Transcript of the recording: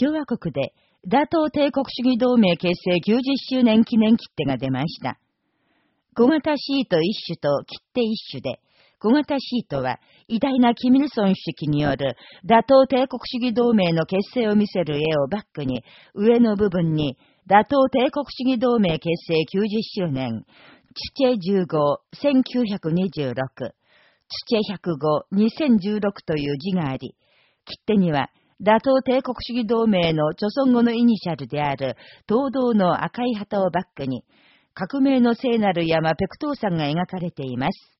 共和国で、打倒帝国主義同盟結成90周年記念切手が出ました。小型シート一種と切手一種で、小型シートは偉大なキミルソン主席による打倒帝国主義同盟の結成を見せる絵をバックに、上の部分に打倒帝国主義同盟結成90周年、チチェ15、1926、チチェ105、2016という字があり、切手には打倒帝国主義同盟の著存後のイニシャルである東道の赤い旗をバックに、革命の聖なる山ペクトー山が描かれています。